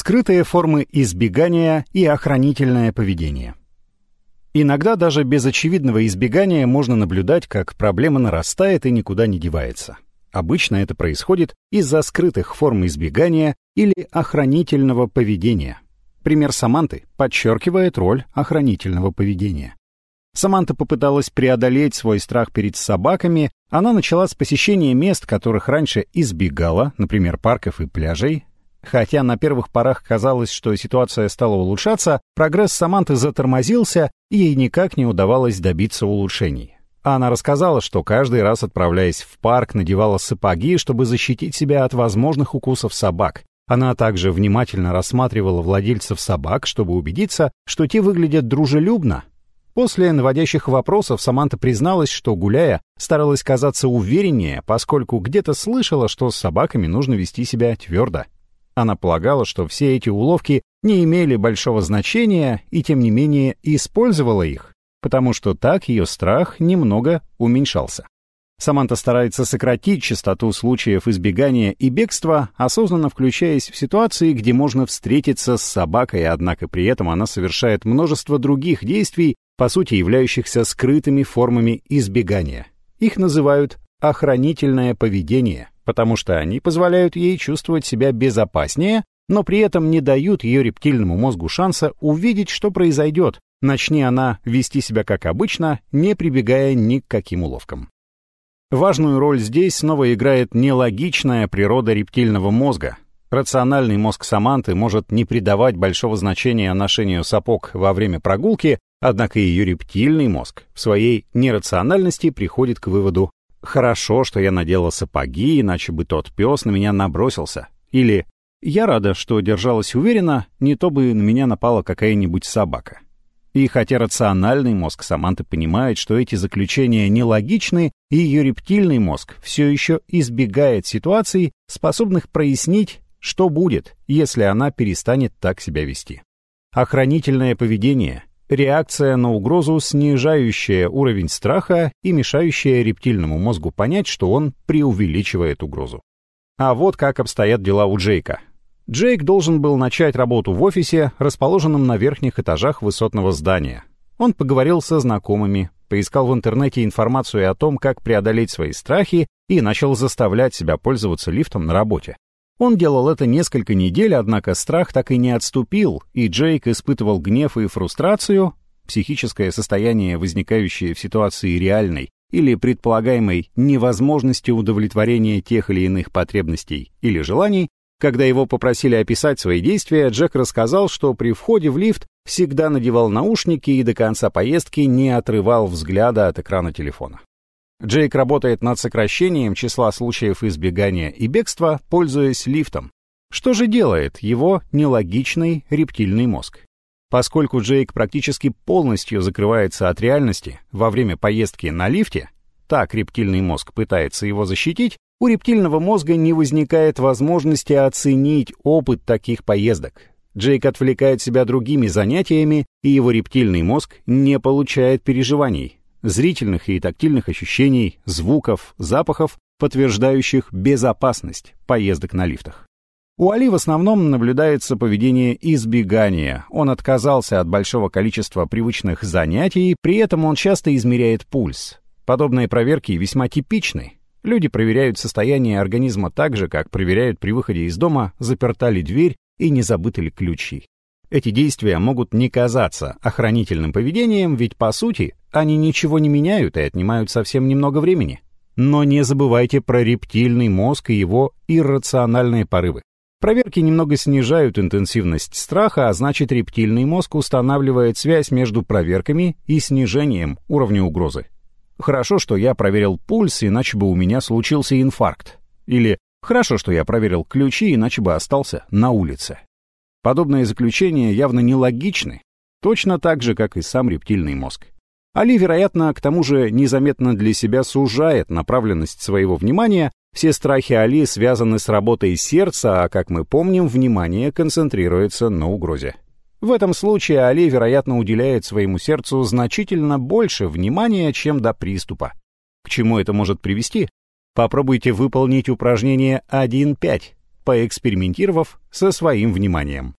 Скрытые формы избегания и охранительное поведение. Иногда даже без очевидного избегания можно наблюдать, как проблема нарастает и никуда не девается. Обычно это происходит из-за скрытых форм избегания или охранительного поведения. Пример Саманты подчеркивает роль охранительного поведения. Саманта попыталась преодолеть свой страх перед собаками. Она начала с посещения мест, которых раньше избегала, например, парков и пляжей. Хотя на первых порах казалось, что ситуация стала улучшаться, прогресс Саманты затормозился, и ей никак не удавалось добиться улучшений. Она рассказала, что каждый раз, отправляясь в парк, надевала сапоги, чтобы защитить себя от возможных укусов собак. Она также внимательно рассматривала владельцев собак, чтобы убедиться, что те выглядят дружелюбно, После наводящих вопросов Саманта призналась, что, гуляя, старалась казаться увереннее, поскольку где-то слышала, что с собаками нужно вести себя твердо. Она полагала, что все эти уловки не имели большого значения и, тем не менее, использовала их, потому что так ее страх немного уменьшался. Саманта старается сократить частоту случаев избегания и бегства, осознанно включаясь в ситуации, где можно встретиться с собакой, однако при этом она совершает множество других действий, по сути являющихся скрытыми формами избегания. Их называют охранительное поведение, потому что они позволяют ей чувствовать себя безопаснее, но при этом не дают ее рептильному мозгу шанса увидеть, что произойдет, начни она вести себя как обычно, не прибегая ни к каким уловкам. Важную роль здесь снова играет нелогичная природа рептильного мозга. Рациональный мозг Саманты может не придавать большого значения ношению сапог во время прогулки, однако ее рептильный мозг в своей нерациональности приходит к выводу «хорошо, что я надела сапоги, иначе бы тот пес на меня набросился» или «я рада, что держалась уверенно, не то бы на меня напала какая-нибудь собака». И хотя рациональный мозг Саманты понимает, что эти заключения нелогичны, ее рептильный мозг все еще избегает ситуаций, способных прояснить, что будет, если она перестанет так себя вести. Охранительное поведение – реакция на угрозу, снижающая уровень страха и мешающая рептильному мозгу понять, что он преувеличивает угрозу. А вот как обстоят дела у Джейка. Джейк должен был начать работу в офисе, расположенном на верхних этажах высотного здания. Он поговорил со знакомыми, поискал в интернете информацию о том, как преодолеть свои страхи и начал заставлять себя пользоваться лифтом на работе. Он делал это несколько недель, однако страх так и не отступил, и Джейк испытывал гнев и фрустрацию, психическое состояние, возникающее в ситуации реальной или предполагаемой невозможности удовлетворения тех или иных потребностей или желаний, когда его попросили описать свои действия, Джек рассказал, что при входе в лифт всегда надевал наушники и до конца поездки не отрывал взгляда от экрана телефона. Джейк работает над сокращением числа случаев избегания и бегства, пользуясь лифтом. Что же делает его нелогичный рептильный мозг? Поскольку Джейк практически полностью закрывается от реальности во время поездки на лифте, так рептильный мозг пытается его защитить, у рептильного мозга не возникает возможности оценить опыт таких поездок. Джейк отвлекает себя другими занятиями, и его рептильный мозг не получает переживаний, зрительных и тактильных ощущений, звуков, запахов, подтверждающих безопасность поездок на лифтах. У Али в основном наблюдается поведение избегания. Он отказался от большого количества привычных занятий, при этом он часто измеряет пульс. Подобные проверки весьма типичны, Люди проверяют состояние организма так же, как проверяют при выходе из дома, заперта ли дверь и не забыты ли ключи. Эти действия могут не казаться охранительным поведением, ведь по сути они ничего не меняют и отнимают совсем немного времени. Но не забывайте про рептильный мозг и его иррациональные порывы. Проверки немного снижают интенсивность страха, а значит рептильный мозг устанавливает связь между проверками и снижением уровня угрозы. Хорошо, что я проверил пульс, иначе бы у меня случился инфаркт. Или хорошо, что я проверил ключи, иначе бы остался на улице. Подобные заключения явно нелогичны, точно так же, как и сам рептильный мозг. Али, вероятно, к тому же незаметно для себя сужает направленность своего внимания, все страхи Али связаны с работой сердца, а, как мы помним, внимание концентрируется на угрозе. В этом случае Али, вероятно, уделяет своему сердцу значительно больше внимания, чем до приступа. К чему это может привести? Попробуйте выполнить упражнение 1.5. поэкспериментировав со своим вниманием.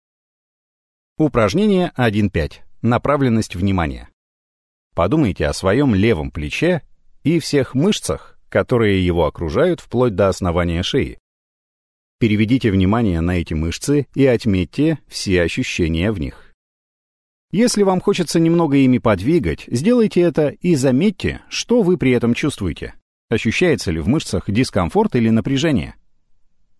Упражнение 1.5. Направленность внимания. Подумайте о своем левом плече и всех мышцах, которые его окружают вплоть до основания шеи. Переведите внимание на эти мышцы и отметьте все ощущения в них. Если вам хочется немного ими подвигать, сделайте это и заметьте, что вы при этом чувствуете. Ощущается ли в мышцах дискомфорт или напряжение?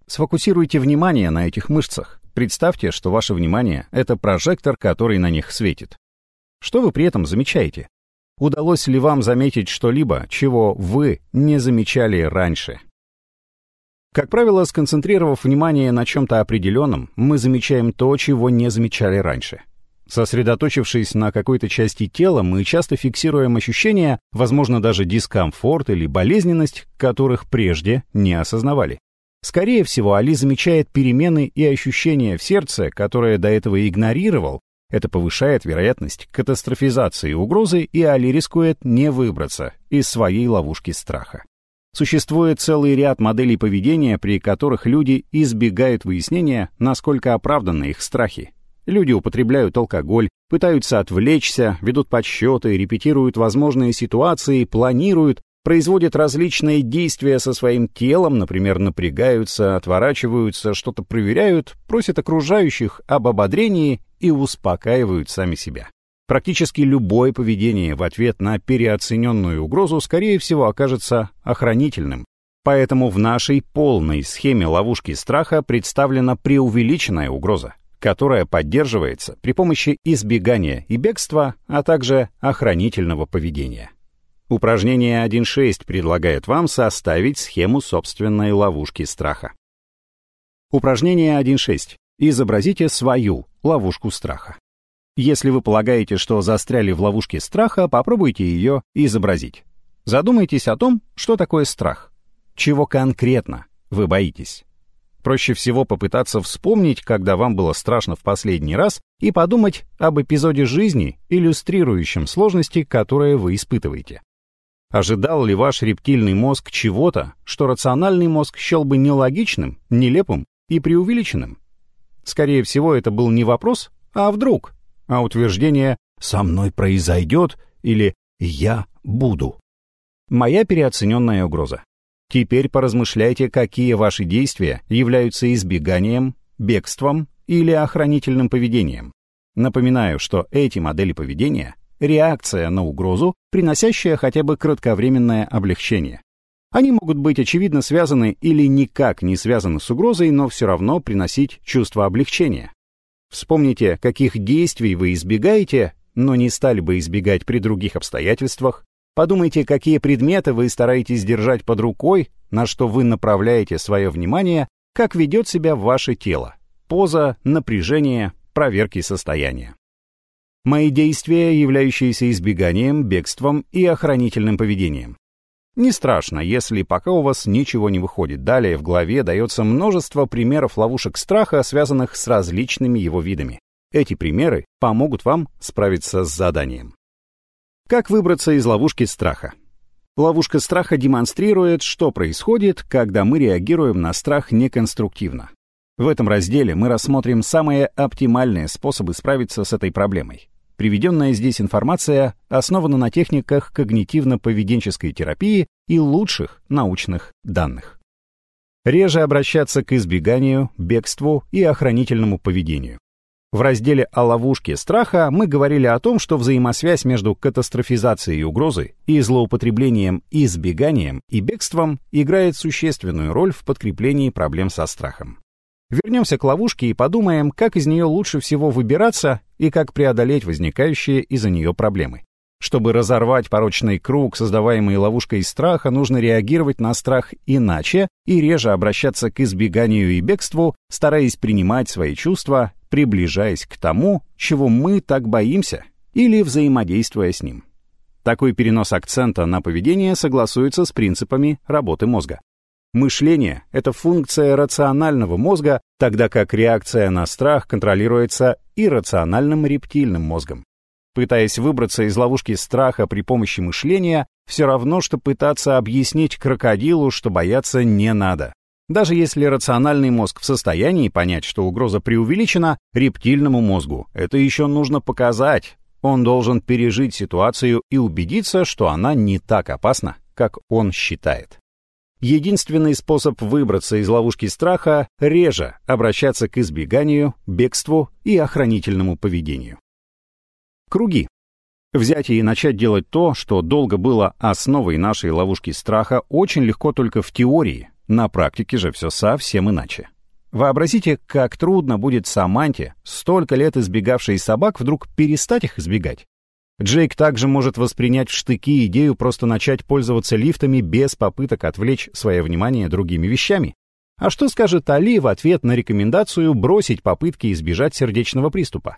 Сфокусируйте внимание на этих мышцах. Представьте, что ваше внимание — это прожектор, который на них светит. Что вы при этом замечаете? Удалось ли вам заметить что-либо, чего вы не замечали раньше? Как правило, сконцентрировав внимание на чем-то определенном, мы замечаем то, чего не замечали раньше. Сосредоточившись на какой-то части тела, мы часто фиксируем ощущения, возможно, даже дискомфорт или болезненность, которых прежде не осознавали. Скорее всего, Али замечает перемены и ощущения в сердце, которые до этого игнорировал. Это повышает вероятность катастрофизации угрозы, и Али рискует не выбраться из своей ловушки страха. Существует целый ряд моделей поведения, при которых люди избегают выяснения, насколько оправданы их страхи. Люди употребляют алкоголь, пытаются отвлечься, ведут подсчеты, репетируют возможные ситуации, планируют, производят различные действия со своим телом, например, напрягаются, отворачиваются, что-то проверяют, просят окружающих об ободрении и успокаивают сами себя. Практически любое поведение в ответ на переоцененную угрозу, скорее всего, окажется охранительным. Поэтому в нашей полной схеме ловушки страха представлена преувеличенная угроза, которая поддерживается при помощи избегания и бегства, а также охранительного поведения. Упражнение 1.6 предлагает вам составить схему собственной ловушки страха. Упражнение 1.6. Изобразите свою ловушку страха. Если вы полагаете, что застряли в ловушке страха, попробуйте ее изобразить. Задумайтесь о том, что такое страх. Чего конкретно вы боитесь. Проще всего попытаться вспомнить, когда вам было страшно в последний раз, и подумать об эпизоде жизни, иллюстрирующем сложности, которые вы испытываете. Ожидал ли ваш рептильный мозг чего-то, что рациональный мозг счел бы нелогичным, нелепым и преувеличенным? Скорее всего, это был не вопрос, а вдруг а утверждение «со мной произойдет» или «я буду». Моя переоцененная угроза. Теперь поразмышляйте, какие ваши действия являются избеганием, бегством или охранительным поведением. Напоминаю, что эти модели поведения — реакция на угрозу, приносящая хотя бы кратковременное облегчение. Они могут быть очевидно связаны или никак не связаны с угрозой, но все равно приносить чувство облегчения. Вспомните, каких действий вы избегаете, но не стали бы избегать при других обстоятельствах. Подумайте, какие предметы вы стараетесь держать под рукой, на что вы направляете свое внимание, как ведет себя ваше тело. Поза, напряжение, проверки состояния. Мои действия, являющиеся избеганием, бегством и охранительным поведением. Не страшно, если пока у вас ничего не выходит. Далее в главе дается множество примеров ловушек страха, связанных с различными его видами. Эти примеры помогут вам справиться с заданием. Как выбраться из ловушки страха? Ловушка страха демонстрирует, что происходит, когда мы реагируем на страх неконструктивно. В этом разделе мы рассмотрим самые оптимальные способы справиться с этой проблемой. Приведенная здесь информация основана на техниках когнитивно-поведенческой терапии и лучших научных данных. Реже обращаться к избеганию, бегству и охранительному поведению. В разделе о ловушке страха мы говорили о том, что взаимосвязь между катастрофизацией угрозы и злоупотреблением, избеганием и бегством играет существенную роль в подкреплении проблем со страхом. Вернемся к ловушке и подумаем, как из нее лучше всего выбираться и как преодолеть возникающие из-за нее проблемы. Чтобы разорвать порочный круг, создаваемый ловушкой страха, нужно реагировать на страх иначе и реже обращаться к избеганию и бегству, стараясь принимать свои чувства, приближаясь к тому, чего мы так боимся, или взаимодействуя с ним. Такой перенос акцента на поведение согласуется с принципами работы мозга. Мышление — это функция рационального мозга, тогда как реакция на страх контролируется иррациональным рептильным мозгом. Пытаясь выбраться из ловушки страха при помощи мышления, все равно, что пытаться объяснить крокодилу, что бояться не надо. Даже если рациональный мозг в состоянии понять, что угроза преувеличена, рептильному мозгу это еще нужно показать. Он должен пережить ситуацию и убедиться, что она не так опасна, как он считает. Единственный способ выбраться из ловушки страха — реже обращаться к избеганию, бегству и охранительному поведению. Круги. Взять и начать делать то, что долго было основой нашей ловушки страха, очень легко только в теории, на практике же все совсем иначе. Вообразите, как трудно будет Саманте, столько лет избегавшей собак, вдруг перестать их избегать. Джейк также может воспринять в штыки идею просто начать пользоваться лифтами без попыток отвлечь свое внимание другими вещами. А что скажет Али в ответ на рекомендацию бросить попытки избежать сердечного приступа?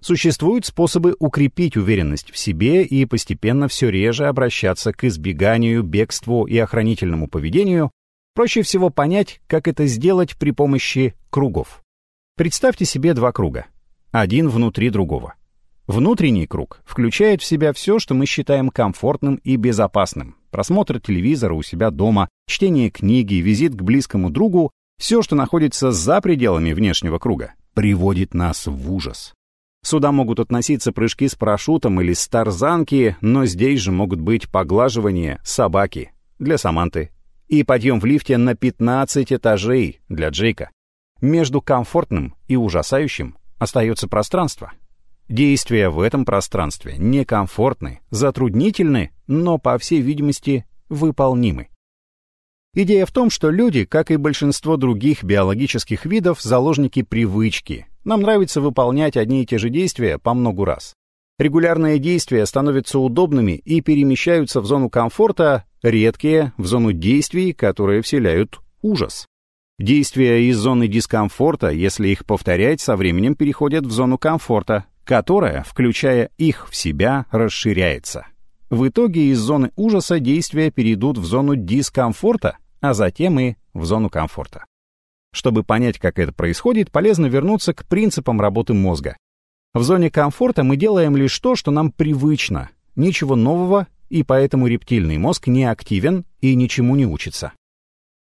Существуют способы укрепить уверенность в себе и постепенно все реже обращаться к избеганию, бегству и охранительному поведению, Проще всего понять, как это сделать при помощи кругов. Представьте себе два круга, один внутри другого. Внутренний круг включает в себя все, что мы считаем комфортным и безопасным. Просмотр телевизора у себя дома, чтение книги, визит к близкому другу, все, что находится за пределами внешнего круга, приводит нас в ужас. Сюда могут относиться прыжки с парашютом или с тарзанки, но здесь же могут быть поглаживания собаки для Саманты и подъем в лифте на 15 этажей для Джейка. Между комфортным и ужасающим остается пространство. Действия в этом пространстве некомфортны, затруднительны, но, по всей видимости, выполнимы. Идея в том, что люди, как и большинство других биологических видов, заложники привычки. Нам нравится выполнять одни и те же действия по многу раз. Регулярные действия становятся удобными и перемещаются в зону комфорта, редкие — в зону действий, которые вселяют ужас. Действия из зоны дискомфорта, если их повторять, со временем переходят в зону комфорта, которая, включая их в себя, расширяется. В итоге из зоны ужаса действия перейдут в зону дискомфорта, а затем и в зону комфорта. Чтобы понять, как это происходит, полезно вернуться к принципам работы мозга. В зоне комфорта мы делаем лишь то, что нам привычно. Ничего нового, и поэтому рептильный мозг не активен и ничему не учится.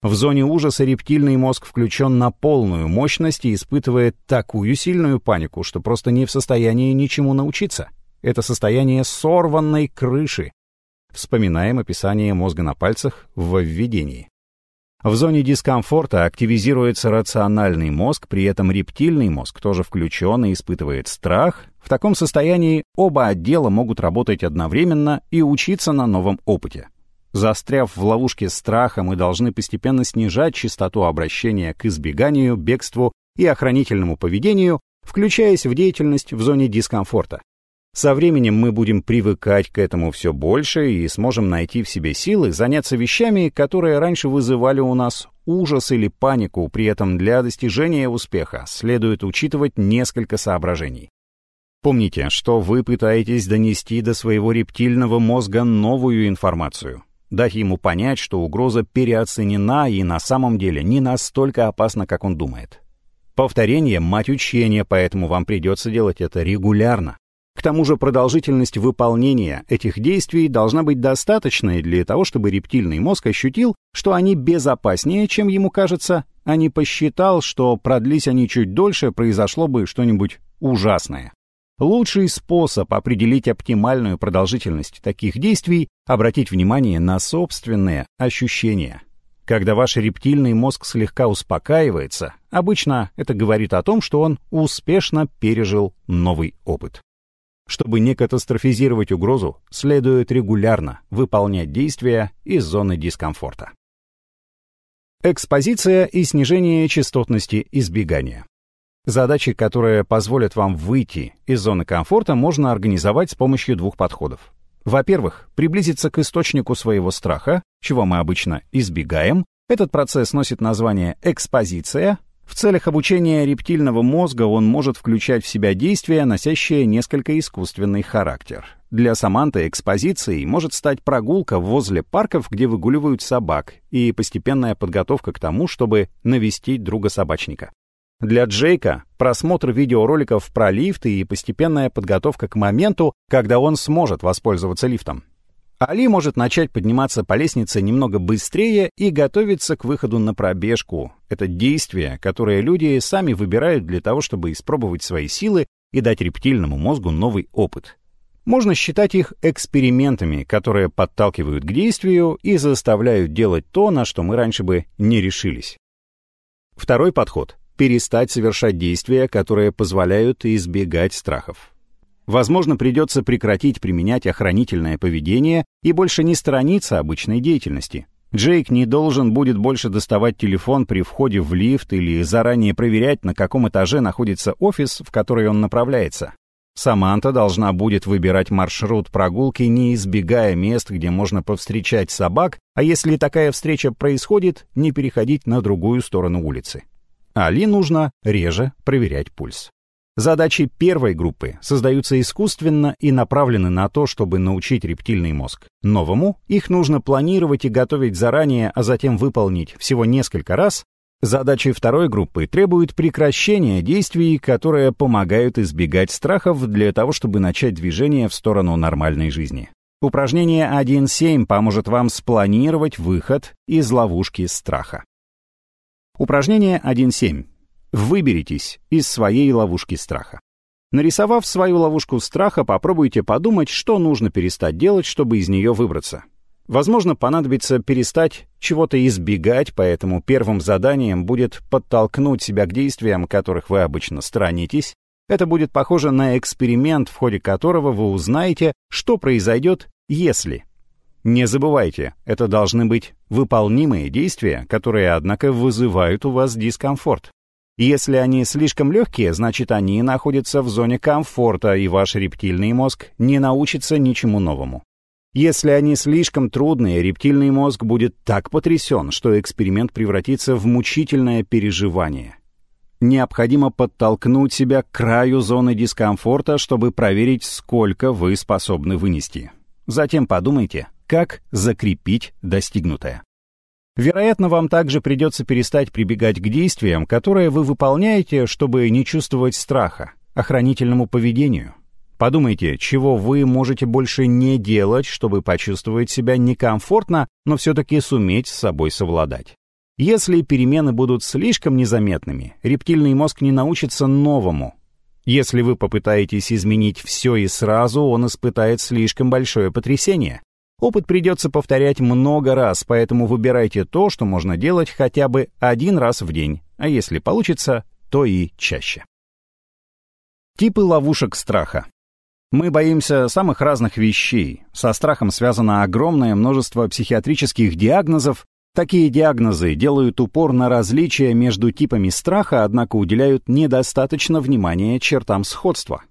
В зоне ужаса рептильный мозг включен на полную мощность и испытывает такую сильную панику, что просто не в состоянии ничему научиться. Это состояние сорванной крыши. Вспоминаем описание мозга на пальцах в введении. В зоне дискомфорта активизируется рациональный мозг, при этом рептильный мозг тоже включен и испытывает страх. В таком состоянии оба отдела могут работать одновременно и учиться на новом опыте. Застряв в ловушке страха, мы должны постепенно снижать частоту обращения к избеганию, бегству и охранительному поведению, включаясь в деятельность в зоне дискомфорта. Со временем мы будем привыкать к этому все больше и сможем найти в себе силы заняться вещами, которые раньше вызывали у нас ужас или панику, при этом для достижения успеха следует учитывать несколько соображений. Помните, что вы пытаетесь донести до своего рептильного мозга новую информацию, дать ему понять, что угроза переоценена и на самом деле не настолько опасна, как он думает. Повторение — мать учения, поэтому вам придется делать это регулярно. К тому же продолжительность выполнения этих действий должна быть достаточной для того, чтобы рептильный мозг ощутил, что они безопаснее, чем ему кажется, а не посчитал, что продлись они чуть дольше, произошло бы что-нибудь ужасное. Лучший способ определить оптимальную продолжительность таких действий — обратить внимание на собственные ощущения. Когда ваш рептильный мозг слегка успокаивается, обычно это говорит о том, что он успешно пережил новый опыт. Чтобы не катастрофизировать угрозу, следует регулярно выполнять действия из зоны дискомфорта. Экспозиция и снижение частотности избегания. Задачи, которые позволят вам выйти из зоны комфорта, можно организовать с помощью двух подходов. Во-первых, приблизиться к источнику своего страха, чего мы обычно избегаем. Этот процесс носит название экспозиция, в целях обучения рептильного мозга он может включать в себя действия, носящие несколько искусственный характер. Для Саманты экспозицией может стать прогулка возле парков, где выгуливают собак, и постепенная подготовка к тому, чтобы навестить друга-собачника. Для Джейка просмотр видеороликов про лифты и постепенная подготовка к моменту, когда он сможет воспользоваться лифтом. Али может начать подниматься по лестнице немного быстрее и готовиться к выходу на пробежку. Это действие, которое люди сами выбирают для того, чтобы испробовать свои силы и дать рептильному мозгу новый опыт. Можно считать их экспериментами, которые подталкивают к действию и заставляют делать то, на что мы раньше бы не решились. Второй подход — перестать совершать действия, которые позволяют избегать страхов. Возможно, придется прекратить применять охранительное поведение и больше не сторониться обычной деятельности. Джейк не должен будет больше доставать телефон при входе в лифт или заранее проверять, на каком этаже находится офис, в который он направляется. Саманта должна будет выбирать маршрут прогулки, не избегая мест, где можно повстречать собак, а если такая встреча происходит, не переходить на другую сторону улицы. Али нужно реже проверять пульс. Задачи первой группы создаются искусственно и направлены на то, чтобы научить рептильный мозг. Новому их нужно планировать и готовить заранее, а затем выполнить всего несколько раз. Задачи второй группы требуют прекращения действий, которые помогают избегать страхов для того, чтобы начать движение в сторону нормальной жизни. Упражнение 1.7 поможет вам спланировать выход из ловушки страха. Упражнение 1.7. Выберитесь из своей ловушки страха. Нарисовав свою ловушку страха, попробуйте подумать, что нужно перестать делать, чтобы из нее выбраться. Возможно, понадобится перестать чего-то избегать, поэтому первым заданием будет подтолкнуть себя к действиям, которых вы обычно сторонитесь. Это будет похоже на эксперимент, в ходе которого вы узнаете, что произойдет, если. Не забывайте, это должны быть выполнимые действия, которые, однако, вызывают у вас дискомфорт. Если они слишком легкие, значит они находятся в зоне комфорта, и ваш рептильный мозг не научится ничему новому. Если они слишком трудные, рептильный мозг будет так потрясен, что эксперимент превратится в мучительное переживание. Необходимо подтолкнуть себя к краю зоны дискомфорта, чтобы проверить, сколько вы способны вынести. Затем подумайте, как закрепить достигнутое. Вероятно, вам также придется перестать прибегать к действиям, которые вы выполняете, чтобы не чувствовать страха, охранительному поведению. Подумайте, чего вы можете больше не делать, чтобы почувствовать себя некомфортно, но все-таки суметь с собой совладать. Если перемены будут слишком незаметными, рептильный мозг не научится новому. Если вы попытаетесь изменить все и сразу, он испытает слишком большое потрясение. Опыт придется повторять много раз, поэтому выбирайте то, что можно делать хотя бы один раз в день, а если получится, то и чаще. Типы ловушек страха. Мы боимся самых разных вещей. Со страхом связано огромное множество психиатрических диагнозов. Такие диагнозы делают упор на различия между типами страха, однако уделяют недостаточно внимания чертам сходства.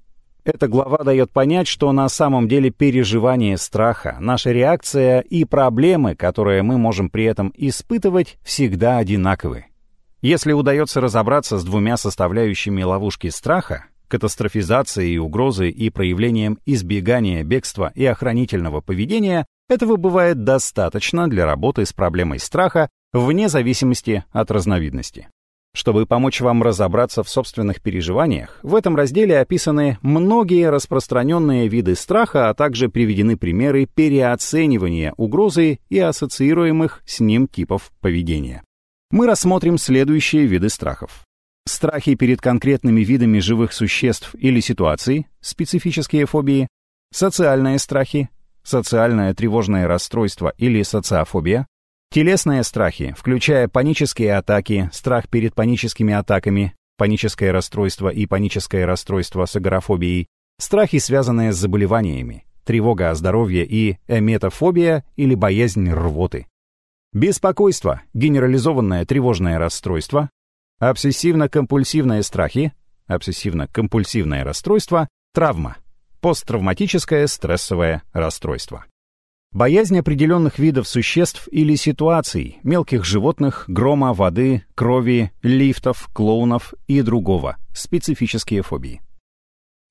Эта глава дает понять, что на самом деле переживание страха, наша реакция и проблемы, которые мы можем при этом испытывать, всегда одинаковы. Если удается разобраться с двумя составляющими ловушки страха, катастрофизацией угрозы и проявлением избегания бегства и охранительного поведения, этого бывает достаточно для работы с проблемой страха вне зависимости от разновидности. Чтобы помочь вам разобраться в собственных переживаниях, в этом разделе описаны многие распространенные виды страха, а также приведены примеры переоценивания угрозы и ассоциируемых с ним типов поведения. Мы рассмотрим следующие виды страхов. Страхи перед конкретными видами живых существ или ситуаций, специфические фобии, социальные страхи, социальное тревожное расстройство или социофобия, Телесные страхи, включая панические атаки, страх перед паническими атаками, паническое расстройство и паническое расстройство с агорафобией, страхи, связанные с заболеваниями, тревога о здоровье и эметофобия или боязнь рвоты. Беспокойство, генерализованное тревожное расстройство, обсессивно-компульсивные страхи, обсессивно-компульсивное расстройство, травма, посттравматическое стрессовое расстройство. Боязнь определенных видов существ или ситуаций, мелких животных, грома, воды, крови, лифтов, клоунов и другого, специфические фобии.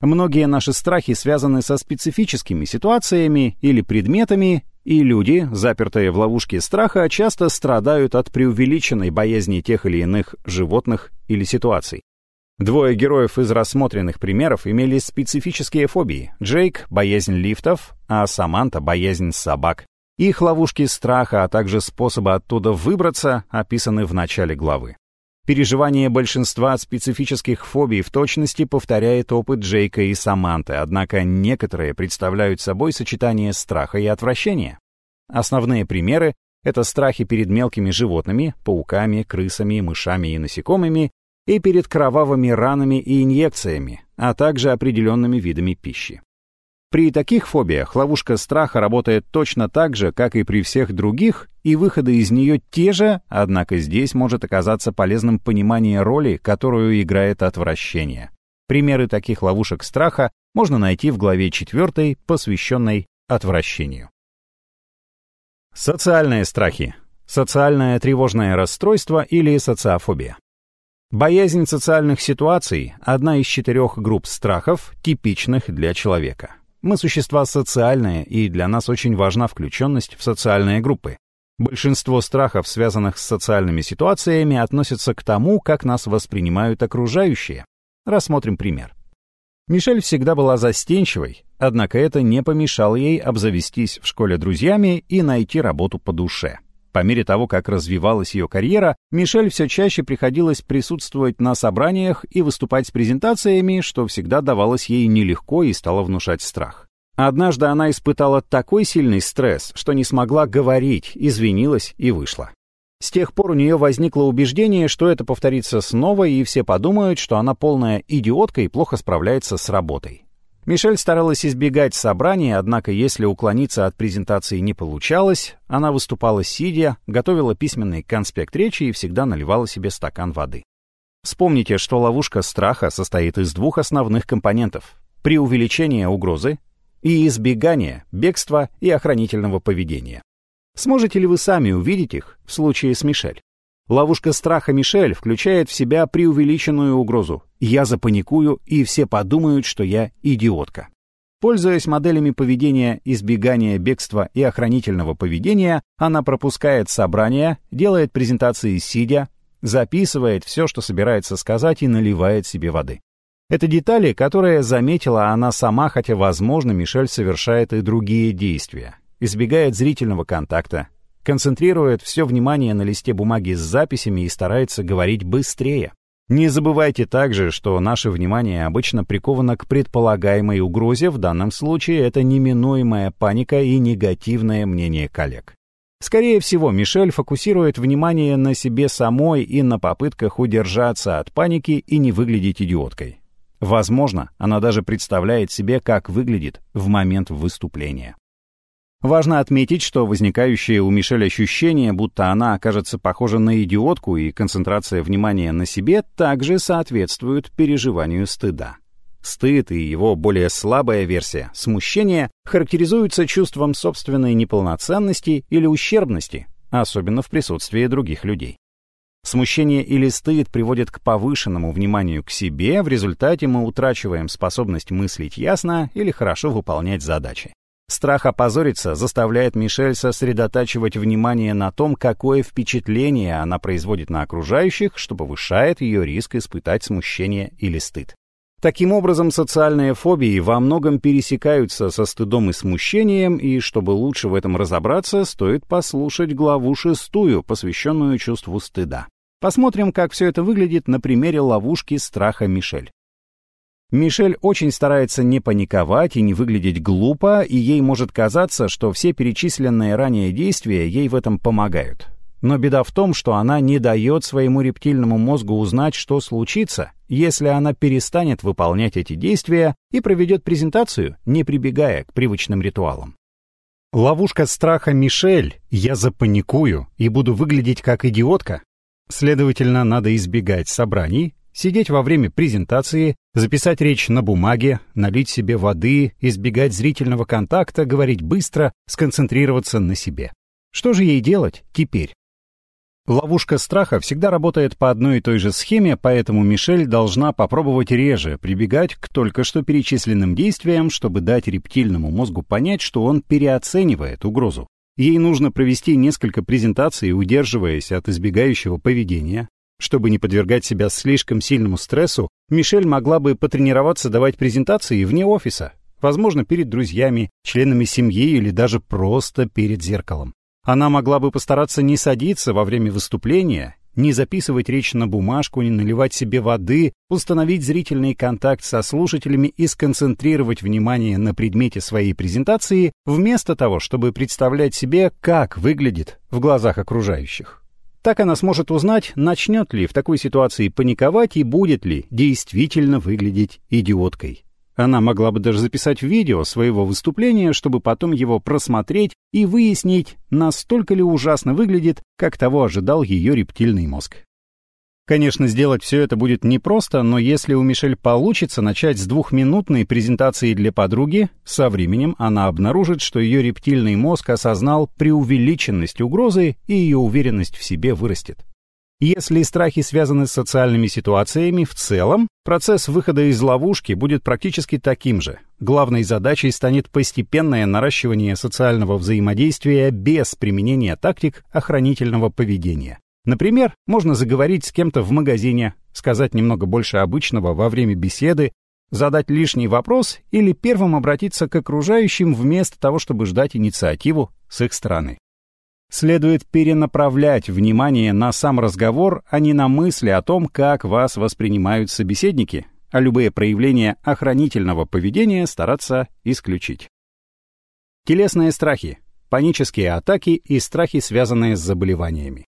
Многие наши страхи связаны со специфическими ситуациями или предметами, и люди, запертые в ловушке страха, часто страдают от преувеличенной боязни тех или иных животных или ситуаций. Двое героев из рассмотренных примеров имели специфические фобии. Джейк — боязнь лифтов, а Саманта — боязнь собак. Их ловушки страха, а также способы оттуда выбраться описаны в начале главы. Переживание большинства специфических фобий в точности повторяет опыт Джейка и Саманты, однако некоторые представляют собой сочетание страха и отвращения. Основные примеры — это страхи перед мелкими животными, пауками, крысами, мышами и насекомыми, и перед кровавыми ранами и инъекциями, а также определенными видами пищи. При таких фобиях ловушка страха работает точно так же, как и при всех других, и выходы из нее те же, однако здесь может оказаться полезным понимание роли, которую играет отвращение. Примеры таких ловушек страха можно найти в главе 4, посвященной отвращению. Социальные страхи. Социальное тревожное расстройство или социофобия. Боязнь социальных ситуаций – одна из четырех групп страхов, типичных для человека. Мы существа социальные, и для нас очень важна включенность в социальные группы. Большинство страхов, связанных с социальными ситуациями, относятся к тому, как нас воспринимают окружающие. Рассмотрим пример. Мишель всегда была застенчивой, однако это не помешало ей обзавестись в школе друзьями и найти работу по душе. По мере того, как развивалась ее карьера, Мишель все чаще приходилось присутствовать на собраниях и выступать с презентациями, что всегда давалось ей нелегко и стало внушать страх. Однажды она испытала такой сильный стресс, что не смогла говорить, извинилась и вышла. С тех пор у нее возникло убеждение, что это повторится снова, и все подумают, что она полная идиотка и плохо справляется с работой. Мишель старалась избегать собраний, однако если уклониться от презентации не получалось, она выступала сидя, готовила письменный конспект речи и всегда наливала себе стакан воды. Вспомните, что ловушка страха состоит из двух основных компонентов — преувеличения угрозы и избегания, бегства и охранительного поведения. Сможете ли вы сами увидеть их в случае с Мишель? Ловушка страха Мишель включает в себя преувеличенную угрозу. Я запаникую, и все подумают, что я идиотка. Пользуясь моделями поведения избегания бегства и охранительного поведения, она пропускает собрания, делает презентации сидя, записывает все, что собирается сказать и наливает себе воды. Это детали, которые заметила она сама, хотя, возможно, Мишель совершает и другие действия. Избегает зрительного контакта, концентрирует все внимание на листе бумаги с записями и старается говорить быстрее. Не забывайте также, что наше внимание обычно приковано к предполагаемой угрозе, в данном случае это неминуемая паника и негативное мнение коллег. Скорее всего, Мишель фокусирует внимание на себе самой и на попытках удержаться от паники и не выглядеть идиоткой. Возможно, она даже представляет себе, как выглядит в момент выступления. Важно отметить, что возникающее у Мишель ощущение, будто она окажется похожа на идиотку и концентрация внимания на себе, также соответствуют переживанию стыда. Стыд и его более слабая версия, смущение, характеризуются чувством собственной неполноценности или ущербности, особенно в присутствии других людей. Смущение или стыд приводят к повышенному вниманию к себе, в результате мы утрачиваем способность мыслить ясно или хорошо выполнять задачи. Страх опозориться заставляет Мишель сосредотачивать внимание на том, какое впечатление она производит на окружающих, что повышает ее риск испытать смущение или стыд. Таким образом, социальные фобии во многом пересекаются со стыдом и смущением, и чтобы лучше в этом разобраться, стоит послушать главу шестую, посвященную чувству стыда. Посмотрим, как все это выглядит на примере ловушки страха Мишель. Мишель очень старается не паниковать и не выглядеть глупо, и ей может казаться, что все перечисленные ранее действия ей в этом помогают. Но беда в том, что она не дает своему рептильному мозгу узнать, что случится, если она перестанет выполнять эти действия и проведет презентацию, не прибегая к привычным ритуалам. Ловушка страха Мишель «я запаникую и буду выглядеть как идиотка». Следовательно, надо избегать собраний, Сидеть во время презентации, записать речь на бумаге, налить себе воды, избегать зрительного контакта, говорить быстро, сконцентрироваться на себе. Что же ей делать теперь? Ловушка страха всегда работает по одной и той же схеме, поэтому Мишель должна попробовать реже прибегать к только что перечисленным действиям, чтобы дать рептильному мозгу понять, что он переоценивает угрозу. Ей нужно провести несколько презентаций, удерживаясь от избегающего поведения, Чтобы не подвергать себя слишком сильному стрессу, Мишель могла бы потренироваться давать презентации вне офиса, возможно, перед друзьями, членами семьи или даже просто перед зеркалом. Она могла бы постараться не садиться во время выступления, не записывать речь на бумажку, не наливать себе воды, установить зрительный контакт со слушателями и сконцентрировать внимание на предмете своей презентации, вместо того, чтобы представлять себе, как выглядит в глазах окружающих. Так она сможет узнать, начнет ли в такой ситуации паниковать и будет ли действительно выглядеть идиоткой. Она могла бы даже записать видео своего выступления, чтобы потом его просмотреть и выяснить, настолько ли ужасно выглядит, как того ожидал ее рептильный мозг. Конечно, сделать все это будет непросто, но если у Мишель получится начать с двухминутной презентации для подруги, со временем она обнаружит, что ее рептильный мозг осознал преувеличенность угрозы и ее уверенность в себе вырастет. Если страхи связаны с социальными ситуациями в целом, процесс выхода из ловушки будет практически таким же. Главной задачей станет постепенное наращивание социального взаимодействия без применения тактик охранительного поведения. Например, можно заговорить с кем-то в магазине, сказать немного больше обычного во время беседы, задать лишний вопрос или первым обратиться к окружающим вместо того, чтобы ждать инициативу с их стороны. Следует перенаправлять внимание на сам разговор, а не на мысли о том, как вас воспринимают собеседники, а любые проявления охранительного поведения стараться исключить. Телесные страхи, панические атаки и страхи, связанные с заболеваниями.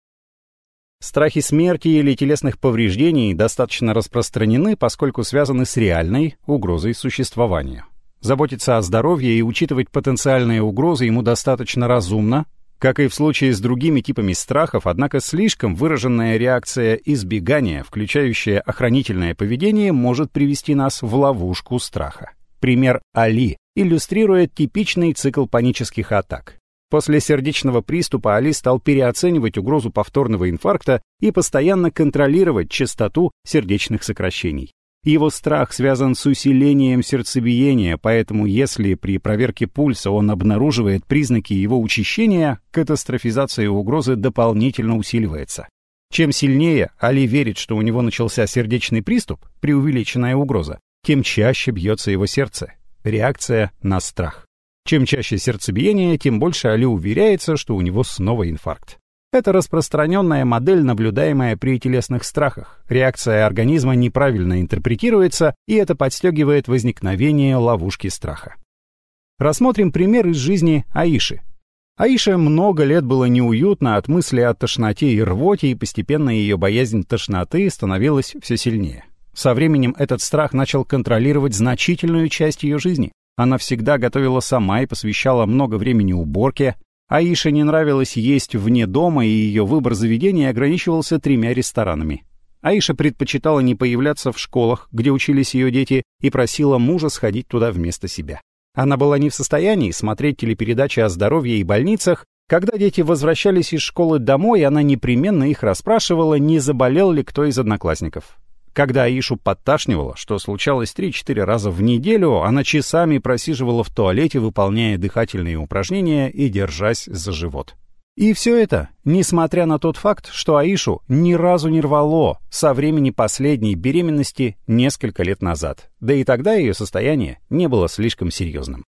Страхи смерти или телесных повреждений достаточно распространены, поскольку связаны с реальной угрозой существования. Заботиться о здоровье и учитывать потенциальные угрозы ему достаточно разумно, как и в случае с другими типами страхов, однако слишком выраженная реакция избегания, включающая охранительное поведение, может привести нас в ловушку страха. Пример Али иллюстрирует типичный цикл панических атак. После сердечного приступа Али стал переоценивать угрозу повторного инфаркта и постоянно контролировать частоту сердечных сокращений. Его страх связан с усилением сердцебиения, поэтому если при проверке пульса он обнаруживает признаки его учащения, катастрофизация угрозы дополнительно усиливается. Чем сильнее Али верит, что у него начался сердечный приступ, преувеличенная угроза, тем чаще бьется его сердце. Реакция на страх. Чем чаще сердцебиение, тем больше Али уверяется, что у него снова инфаркт. Это распространенная модель, наблюдаемая при телесных страхах. Реакция организма неправильно интерпретируется, и это подстегивает возникновение ловушки страха. Рассмотрим пример из жизни Аиши. Аише много лет было неуютно от мысли о тошноте и рвоте, и постепенно ее боязнь тошноты становилась все сильнее. Со временем этот страх начал контролировать значительную часть ее жизни. Она всегда готовила сама и посвящала много времени уборке, Аише не нравилось есть вне дома, и ее выбор заведений ограничивался тремя ресторанами. Аиша предпочитала не появляться в школах, где учились ее дети, и просила мужа сходить туда вместо себя. Она была не в состоянии смотреть телепередачи о здоровье и больницах. Когда дети возвращались из школы домой, она непременно их расспрашивала, не заболел ли кто из одноклассников. Когда Аишу подташнивало, что случалось 3-4 раза в неделю, она часами просиживала в туалете, выполняя дыхательные упражнения и держась за живот. И все это, несмотря на тот факт, что Аишу ни разу не рвало со времени последней беременности несколько лет назад, да и тогда ее состояние не было слишком серьезным.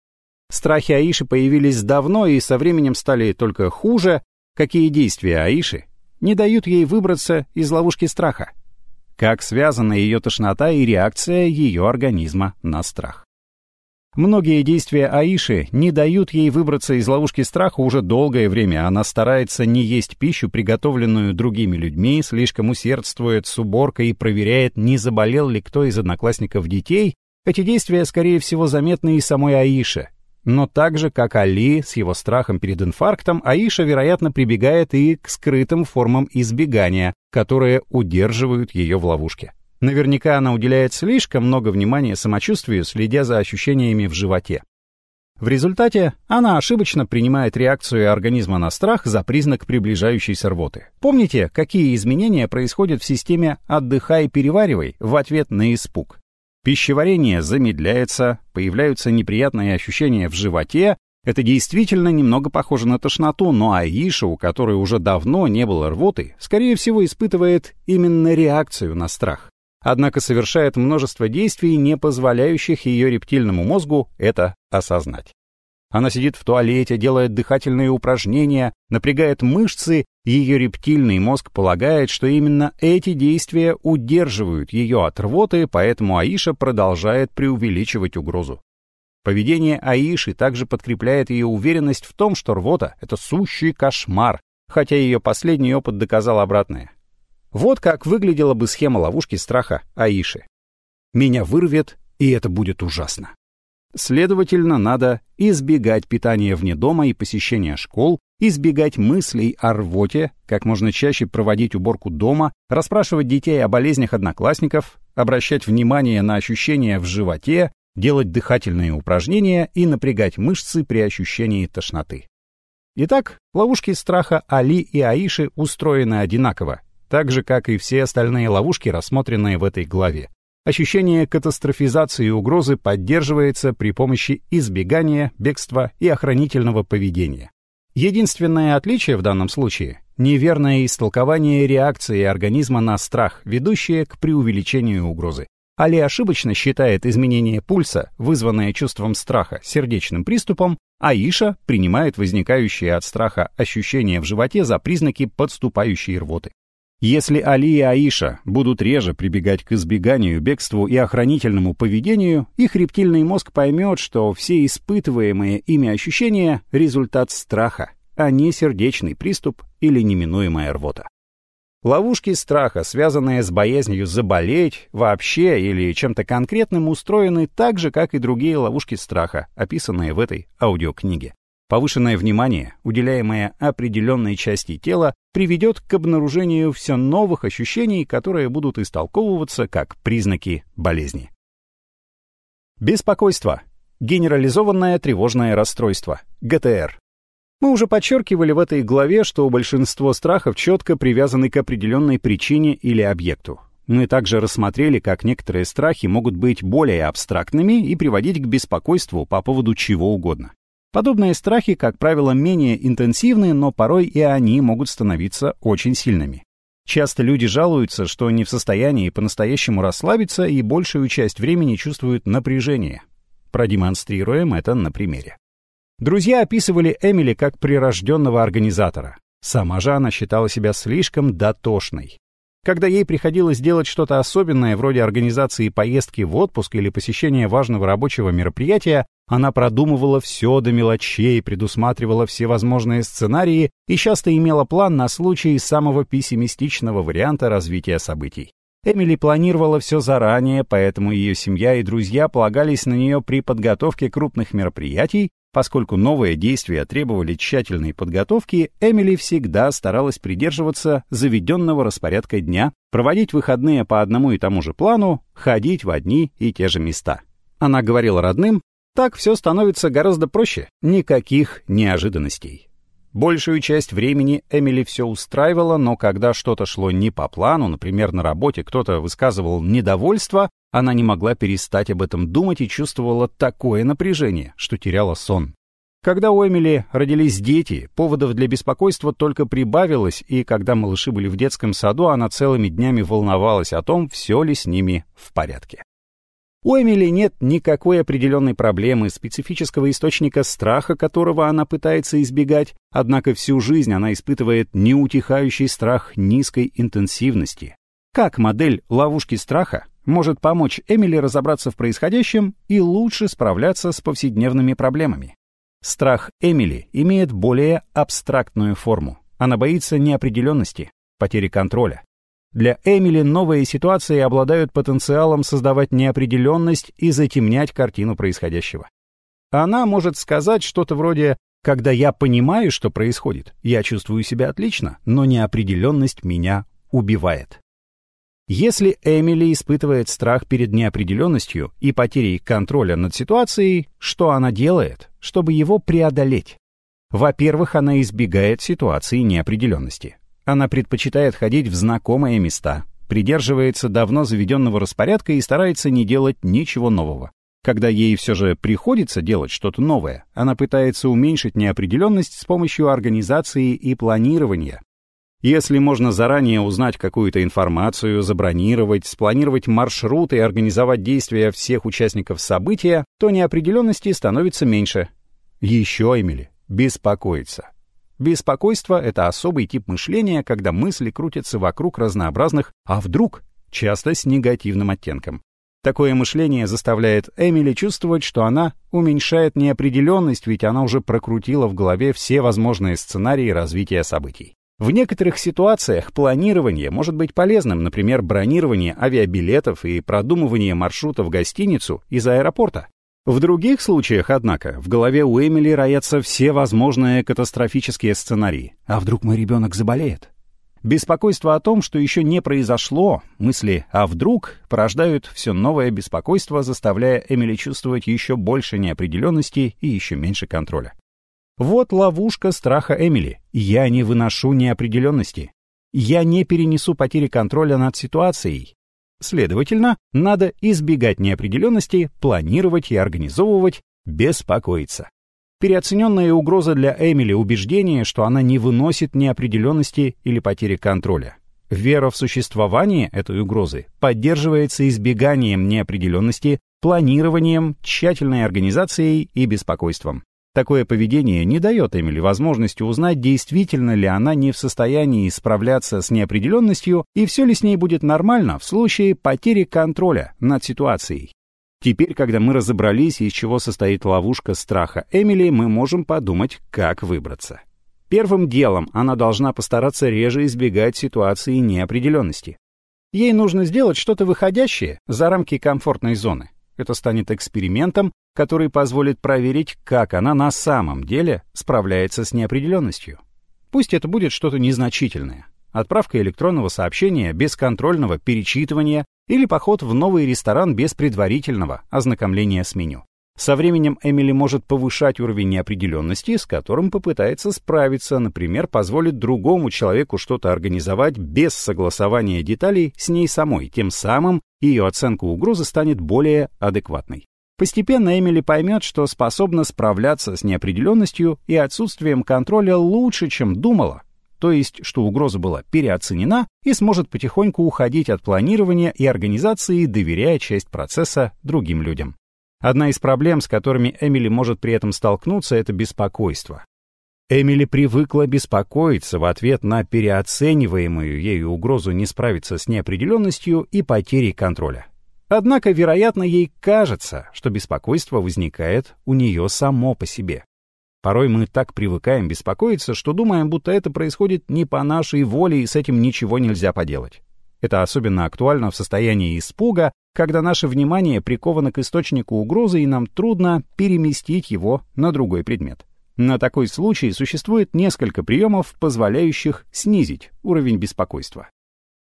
Страхи Аиши появились давно и со временем стали только хуже, какие действия Аиши не дают ей выбраться из ловушки страха как связана ее тошнота и реакция ее организма на страх. Многие действия Аиши не дают ей выбраться из ловушки страха уже долгое время. Она старается не есть пищу, приготовленную другими людьми, слишком усердствует с уборкой и проверяет, не заболел ли кто из одноклассников детей. Эти действия, скорее всего, заметны и самой Аише. Но так же, как Али с его страхом перед инфарктом, Аиша, вероятно, прибегает и к скрытым формам избегания, которые удерживают ее в ловушке. Наверняка она уделяет слишком много внимания самочувствию, следя за ощущениями в животе. В результате она ошибочно принимает реакцию организма на страх за признак приближающейся рвоты. Помните, какие изменения происходят в системе «отдыхай и переваривай» в ответ на испуг? Пищеварение замедляется, появляются неприятные ощущения в животе, Это действительно немного похоже на тошноту, но Аиша, у которой уже давно не было рвоты, скорее всего испытывает именно реакцию на страх. Однако совершает множество действий, не позволяющих ее рептильному мозгу это осознать. Она сидит в туалете, делает дыхательные упражнения, напрягает мышцы, ее рептильный мозг полагает, что именно эти действия удерживают ее от рвоты, поэтому Аиша продолжает преувеличивать угрозу. Поведение Аиши также подкрепляет ее уверенность в том, что рвота — это сущий кошмар, хотя ее последний опыт доказал обратное. Вот как выглядела бы схема ловушки страха Аиши. «Меня вырвет, и это будет ужасно». Следовательно, надо избегать питания вне дома и посещения школ, избегать мыслей о рвоте, как можно чаще проводить уборку дома, расспрашивать детей о болезнях одноклассников, обращать внимание на ощущения в животе, делать дыхательные упражнения и напрягать мышцы при ощущении тошноты. Итак, ловушки страха Али и Аиши устроены одинаково, так же, как и все остальные ловушки, рассмотренные в этой главе. Ощущение катастрофизации и угрозы поддерживается при помощи избегания, бегства и охранительного поведения. Единственное отличие в данном случае — неверное истолкование реакции организма на страх, ведущее к преувеличению угрозы. Али ошибочно считает изменение пульса, вызванное чувством страха, сердечным приступом, а Иша принимает возникающие от страха ощущения в животе за признаки подступающей рвоты. Если Али и Аиша будут реже прибегать к избеганию, бегству и охранительному поведению, их рептильный мозг поймет, что все испытываемые ими ощущения — результат страха, а не сердечный приступ или неминуемая рвота. Ловушки страха, связанные с боязнью заболеть вообще или чем-то конкретным, устроены так же, как и другие ловушки страха, описанные в этой аудиокниге. Повышенное внимание, уделяемое определенной части тела, приведет к обнаружению все новых ощущений, которые будут истолковываться как признаки болезни. Беспокойство. Генерализованное тревожное расстройство. ГТР. Мы уже подчеркивали в этой главе, что большинство страхов четко привязаны к определенной причине или объекту. Мы также рассмотрели, как некоторые страхи могут быть более абстрактными и приводить к беспокойству по поводу чего угодно. Подобные страхи, как правило, менее интенсивны, но порой и они могут становиться очень сильными. Часто люди жалуются, что не в состоянии по-настоящему расслабиться и большую часть времени чувствуют напряжение. Продемонстрируем это на примере. Друзья описывали Эмили как прирожденного организатора. Сама же она считала себя слишком дотошной. Когда ей приходилось делать что-то особенное, вроде организации поездки в отпуск или посещения важного рабочего мероприятия, она продумывала все до мелочей, предусматривала все возможные сценарии и часто имела план на случай самого пессимистичного варианта развития событий. Эмили планировала все заранее, поэтому ее семья и друзья полагались на нее при подготовке крупных мероприятий, Поскольку новые действия требовали тщательной подготовки, Эмили всегда старалась придерживаться заведенного распорядка дня, проводить выходные по одному и тому же плану, ходить в одни и те же места. Она говорила родным, так все становится гораздо проще, никаких неожиданностей. Большую часть времени Эмили все устраивала, но когда что-то шло не по плану, например, на работе кто-то высказывал недовольство, она не могла перестать об этом думать и чувствовала такое напряжение, что теряла сон. Когда у Эмили родились дети, поводов для беспокойства только прибавилось, и когда малыши были в детском саду, она целыми днями волновалась о том, все ли с ними в порядке. У Эмили нет никакой определенной проблемы, специфического источника страха, которого она пытается избегать, однако всю жизнь она испытывает неутихающий страх низкой интенсивности. Как модель ловушки страха может помочь Эмили разобраться в происходящем и лучше справляться с повседневными проблемами? Страх Эмили имеет более абстрактную форму. Она боится неопределенности, потери контроля, для Эмили новые ситуации обладают потенциалом создавать неопределенность и затемнять картину происходящего. Она может сказать что-то вроде «Когда я понимаю, что происходит, я чувствую себя отлично, но неопределенность меня убивает». Если Эмили испытывает страх перед неопределенностью и потерей контроля над ситуацией, что она делает, чтобы его преодолеть? Во-первых, она избегает ситуации неопределенности. Она предпочитает ходить в знакомые места, придерживается давно заведенного распорядка и старается не делать ничего нового. Когда ей все же приходится делать что-то новое, она пытается уменьшить неопределенность с помощью организации и планирования. Если можно заранее узнать какую-то информацию, забронировать, спланировать маршрут и организовать действия всех участников события, то неопределенности становится меньше. Еще, Эмили, беспокоиться. Беспокойство — это особый тип мышления, когда мысли крутятся вокруг разнообразных «а вдруг?», часто с негативным оттенком. Такое мышление заставляет Эмили чувствовать, что она уменьшает неопределенность, ведь она уже прокрутила в голове все возможные сценарии развития событий. В некоторых ситуациях планирование может быть полезным, например, бронирование авиабилетов и продумывание маршрута в гостиницу из аэропорта. В других случаях, однако, в голове у Эмили роятся все возможные катастрофические сценарии. А вдруг мой ребенок заболеет? Беспокойство о том, что еще не произошло, мысли «а вдруг» порождают все новое беспокойство, заставляя Эмили чувствовать еще больше неопределенности и еще меньше контроля. Вот ловушка страха Эмили. Я не выношу неопределенности. Я не перенесу потери контроля над ситуацией. Следовательно, надо избегать неопределенности, планировать и организовывать, беспокоиться. Переоцененная угроза для Эмили убеждение, что она не выносит неопределенности или потери контроля. Вера в существование этой угрозы поддерживается избеганием неопределенности, планированием, тщательной организацией и беспокойством. Такое поведение не дает Эмили возможности узнать, действительно ли она не в состоянии справляться с неопределенностью и все ли с ней будет нормально в случае потери контроля над ситуацией. Теперь, когда мы разобрались, из чего состоит ловушка страха Эмили, мы можем подумать, как выбраться. Первым делом она должна постараться реже избегать ситуации неопределенности. Ей нужно сделать что-то выходящее за рамки комфортной зоны. Это станет экспериментом, который позволит проверить, как она на самом деле справляется с неопределенностью. Пусть это будет что-то незначительное. Отправка электронного сообщения без контрольного перечитывания или поход в новый ресторан без предварительного ознакомления с меню. Со временем Эмили может повышать уровень неопределенности, с которым попытается справиться, например, позволит другому человеку что-то организовать без согласования деталей с ней самой, тем самым ее оценка угрозы станет более адекватной. Постепенно Эмили поймет, что способна справляться с неопределенностью и отсутствием контроля лучше, чем думала, то есть что угроза была переоценена и сможет потихоньку уходить от планирования и организации, доверяя часть процесса другим людям. Одна из проблем, с которыми Эмили может при этом столкнуться, это беспокойство. Эмили привыкла беспокоиться в ответ на переоцениваемую ею угрозу не справиться с неопределенностью и потерей контроля. Однако, вероятно, ей кажется, что беспокойство возникает у нее само по себе. Порой мы так привыкаем беспокоиться, что думаем, будто это происходит не по нашей воле и с этим ничего нельзя поделать. Это особенно актуально в состоянии испуга, когда наше внимание приковано к источнику угрозы и нам трудно переместить его на другой предмет. На такой случай существует несколько приемов, позволяющих снизить уровень беспокойства.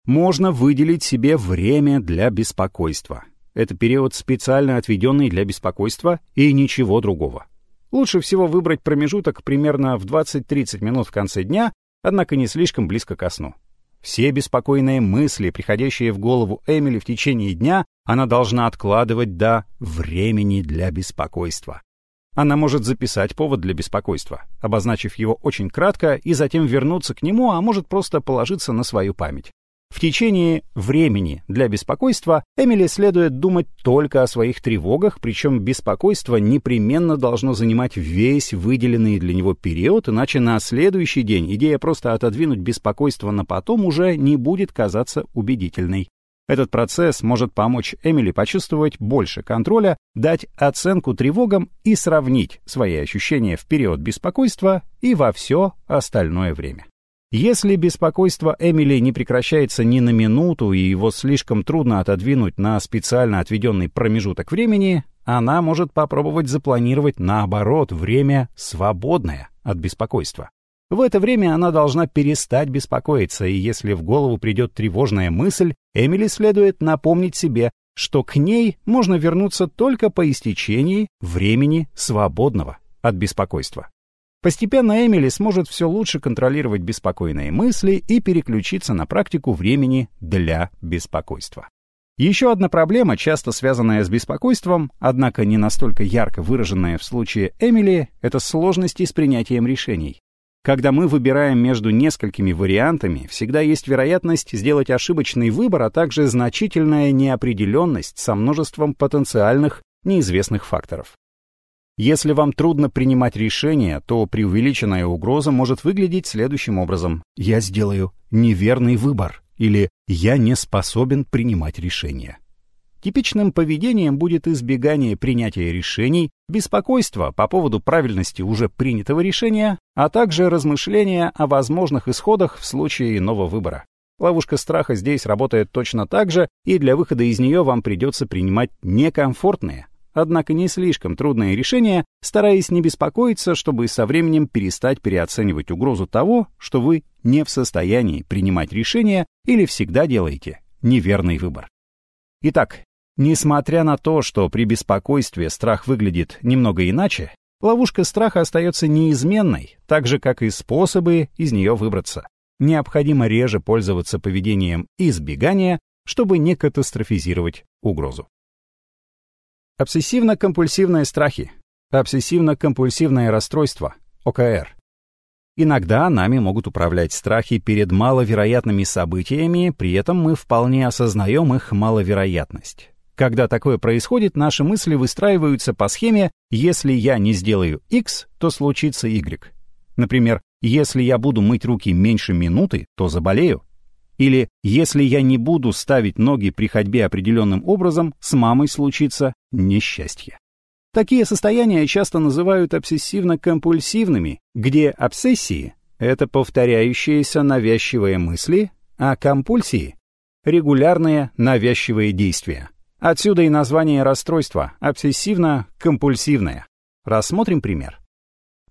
Можно выделить себе время для беспокойства. Это период специально отведенный для беспокойства и ничего другого. Лучше всего выбрать промежуток примерно в 20-30 минут в конце дня, однако не слишком близко ко сну. Все беспокойные мысли, приходящие в голову Эмили в течение дня, она должна откладывать до времени для беспокойства. Она может записать повод для беспокойства, обозначив его очень кратко, и затем вернуться к нему, а может просто положиться на свою память. В течение времени для беспокойства Эмили следует думать только о своих тревогах, причем беспокойство непременно должно занимать весь выделенный для него период, иначе на следующий день идея просто отодвинуть беспокойство на потом уже не будет казаться убедительной. Этот процесс может помочь Эмили почувствовать больше контроля, дать оценку тревогам и сравнить свои ощущения в период беспокойства и во все остальное время. Если беспокойство Эмили не прекращается ни на минуту и его слишком трудно отодвинуть на специально отведенный промежуток времени, она может попробовать запланировать наоборот время свободное от беспокойства. В это время она должна перестать беспокоиться, и если в голову придет тревожная мысль, Эмили следует напомнить себе, что к ней можно вернуться только по истечении времени свободного от беспокойства. Постепенно Эмили сможет все лучше контролировать беспокойные мысли и переключиться на практику времени для беспокойства. Еще одна проблема, часто связанная с беспокойством, однако не настолько ярко выраженная в случае Эмили, это сложности с принятием решений. Когда мы выбираем между несколькими вариантами, всегда есть вероятность сделать ошибочный выбор, а также значительная неопределенность со множеством потенциальных неизвестных факторов. Если вам трудно принимать решения, то преувеличенная угроза может выглядеть следующим образом. «Я сделаю неверный выбор» или «Я не способен принимать решения». Типичным поведением будет избегание принятия решений, беспокойство по поводу правильности уже принятого решения, а также размышления о возможных исходах в случае иного выбора. Ловушка страха здесь работает точно так же, и для выхода из нее вам придется принимать некомфортные, однако не слишком трудные решения, стараясь не беспокоиться, чтобы со временем перестать переоценивать угрозу того, что вы не в состоянии принимать решения или всегда делаете неверный выбор. Итак, Несмотря на то, что при беспокойстве страх выглядит немного иначе, ловушка страха остается неизменной, так же, как и способы из нее выбраться. Необходимо реже пользоваться поведением избегания, чтобы не катастрофизировать угрозу. Обсессивно-компульсивные страхи, обсессивно-компульсивное расстройство, ОКР. Иногда нами могут управлять страхи перед маловероятными событиями, при этом мы вполне осознаем их маловероятность. Когда такое происходит, наши мысли выстраиваются по схеме «если я не сделаю X, то случится Y». Например, «если я буду мыть руки меньше минуты, то заболею». Или «если я не буду ставить ноги при ходьбе определенным образом, с мамой случится несчастье». Такие состояния часто называют обсессивно-компульсивными, где обсессии — это повторяющиеся навязчивые мысли, а компульсии — регулярные навязчивые действия. Отсюда и название расстройства – обсессивно-компульсивное. Рассмотрим пример.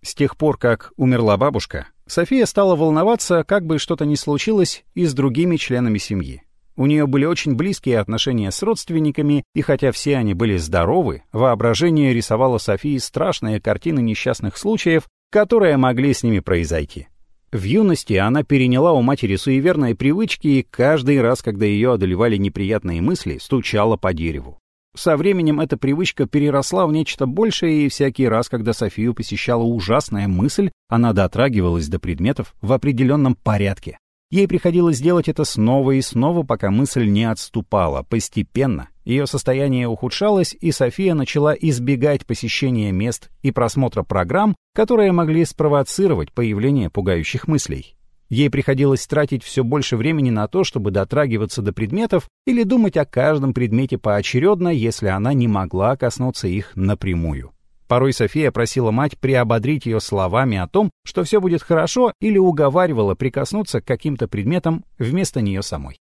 С тех пор, как умерла бабушка, София стала волноваться, как бы что-то ни случилось и с другими членами семьи. У нее были очень близкие отношения с родственниками, и хотя все они были здоровы, воображение рисовало Софии страшные картины несчастных случаев, которые могли с ними произойти. В юности она переняла у матери суеверные привычки и каждый раз, когда ее одолевали неприятные мысли, стучала по дереву. Со временем эта привычка переросла в нечто большее, и всякий раз, когда Софию посещала ужасная мысль, она дотрагивалась до предметов в определенном порядке. Ей приходилось делать это снова и снова, пока мысль не отступала. Постепенно ее состояние ухудшалось, и София начала избегать посещения мест и просмотра программ, которые могли спровоцировать появление пугающих мыслей. Ей приходилось тратить все больше времени на то, чтобы дотрагиваться до предметов или думать о каждом предмете поочередно, если она не могла коснуться их напрямую. Порой София просила мать приободрить ее словами о том, что все будет хорошо, или уговаривала прикоснуться к каким-то предметам вместо нее самой.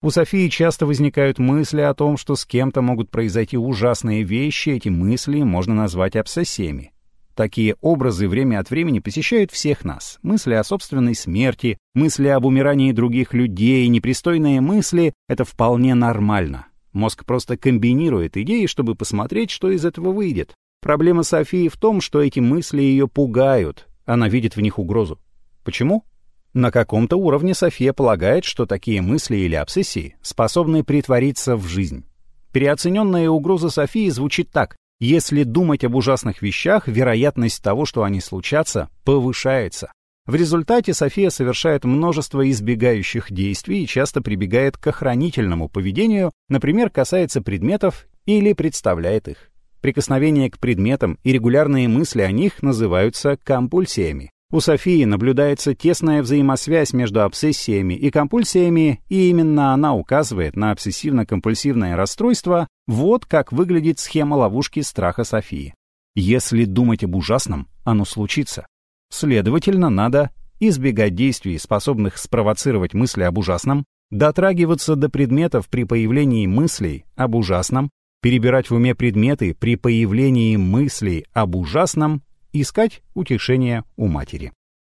У Софии часто возникают мысли о том, что с кем-то могут произойти ужасные вещи, эти мысли можно назвать обсессиями. Такие образы время от времени посещают всех нас. Мысли о собственной смерти, мысли об умирании других людей, непристойные мысли — это вполне нормально. Мозг просто комбинирует идеи, чтобы посмотреть, что из этого выйдет. Проблема Софии в том, что эти мысли ее пугают, она видит в них угрозу. Почему? На каком-то уровне София полагает, что такие мысли или обсессии способны притвориться в жизнь. Переоцененная угроза Софии звучит так. Если думать об ужасных вещах, вероятность того, что они случатся, повышается. В результате София совершает множество избегающих действий и часто прибегает к охранительному поведению, например, касается предметов или представляет их. Прикосновение к предметам и регулярные мысли о них называются компульсиями. У Софии наблюдается тесная взаимосвязь между обсессиями и компульсиями, и именно она указывает на обсессивно-компульсивное расстройство. Вот как выглядит схема ловушки страха Софии. Если думать об ужасном, оно случится. Следовательно, надо избегать действий, способных спровоцировать мысли об ужасном, дотрагиваться до предметов при появлении мыслей об ужасном, перебирать в уме предметы при появлении мыслей об ужасном, искать утешение у матери.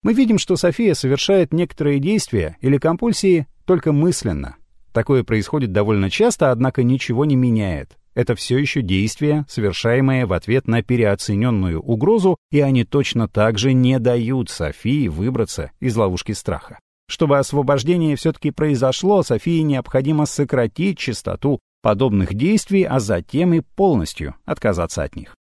Мы видим, что София совершает некоторые действия или компульсии только мысленно. Такое происходит довольно часто, однако ничего не меняет. Это все еще действия, совершаемые в ответ на переоцененную угрозу, и они точно так же не дают Софии выбраться из ловушки страха. Чтобы освобождение все-таки произошло, Софии необходимо сократить частоту подобных действий, а затем и полностью отказаться от них.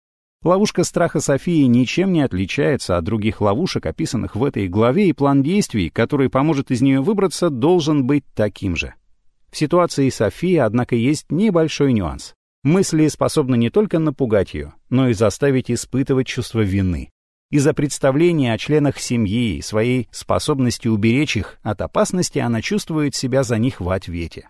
Ловушка страха Софии ничем не отличается от других ловушек, описанных в этой главе, и план действий, который поможет из нее выбраться, должен быть таким же. В ситуации Софии, однако, есть небольшой нюанс. Мысли способны не только напугать ее, но и заставить испытывать чувство вины. Из-за представления о членах семьи и своей способности уберечь их от опасности она чувствует себя за них в ответе.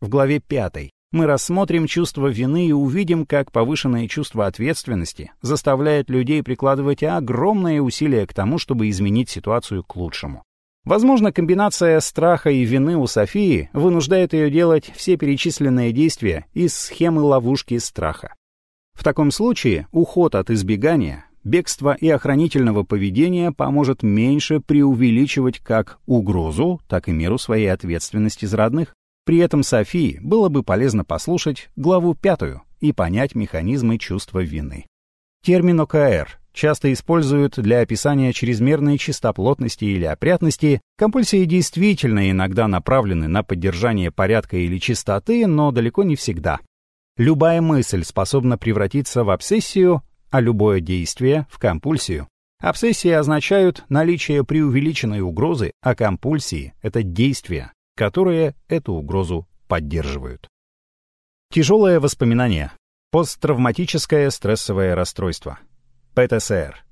В главе 5 мы рассмотрим чувство вины и увидим, как повышенное чувство ответственности заставляет людей прикладывать огромные усилия к тому, чтобы изменить ситуацию к лучшему. Возможно, комбинация страха и вины у Софии вынуждает ее делать все перечисленные действия из схемы ловушки страха. В таком случае уход от избегания, бегства и охранительного поведения поможет меньше преувеличивать как угрозу, так и меру своей ответственности за родных. При этом Софии было бы полезно послушать главу пятую и понять механизмы чувства вины. Термин ОКР часто используют для описания чрезмерной чистоплотности или опрятности. Компульсии действительно иногда направлены на поддержание порядка или чистоты, но далеко не всегда. Любая мысль способна превратиться в обсессию, а любое действие — в компульсию. Обсессии означают наличие преувеличенной угрозы, а компульсии — это действия, которые эту угрозу поддерживают. Тяжелое воспоминание. Посттравматическое стрессовое расстройство. ПТСР.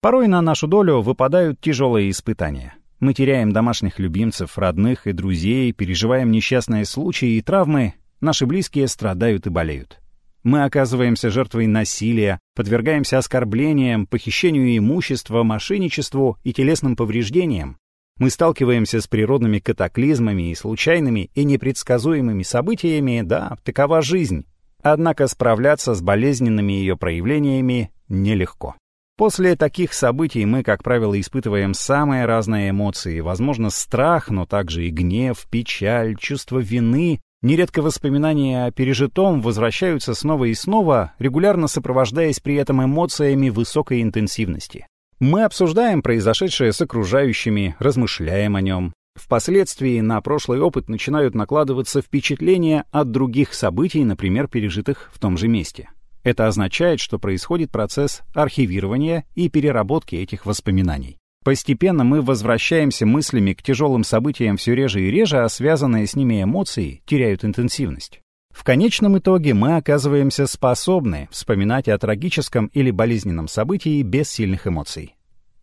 Порой на нашу долю выпадают тяжелые испытания. Мы теряем домашних любимцев, родных и друзей, переживаем несчастные случаи и травмы, наши близкие страдают и болеют. Мы оказываемся жертвой насилия, подвергаемся оскорблениям, похищению имущества, мошенничеству и телесным повреждениям. Мы сталкиваемся с природными катаклизмами и случайными и непредсказуемыми событиями, да, такова жизнь. Однако справляться с болезненными ее проявлениями нелегко. После таких событий мы, как правило, испытываем самые разные эмоции, возможно, страх, но также и гнев, печаль, чувство вины. Нередко воспоминания о пережитом возвращаются снова и снова, регулярно сопровождаясь при этом эмоциями высокой интенсивности. Мы обсуждаем произошедшее с окружающими, размышляем о нем. Впоследствии на прошлый опыт начинают накладываться впечатления от других событий, например, пережитых в том же месте. Это означает, что происходит процесс архивирования и переработки этих воспоминаний. Постепенно мы возвращаемся мыслями к тяжелым событиям все реже и реже, а связанные с ними эмоции теряют интенсивность. В конечном итоге мы оказываемся способны вспоминать о трагическом или болезненном событии без сильных эмоций.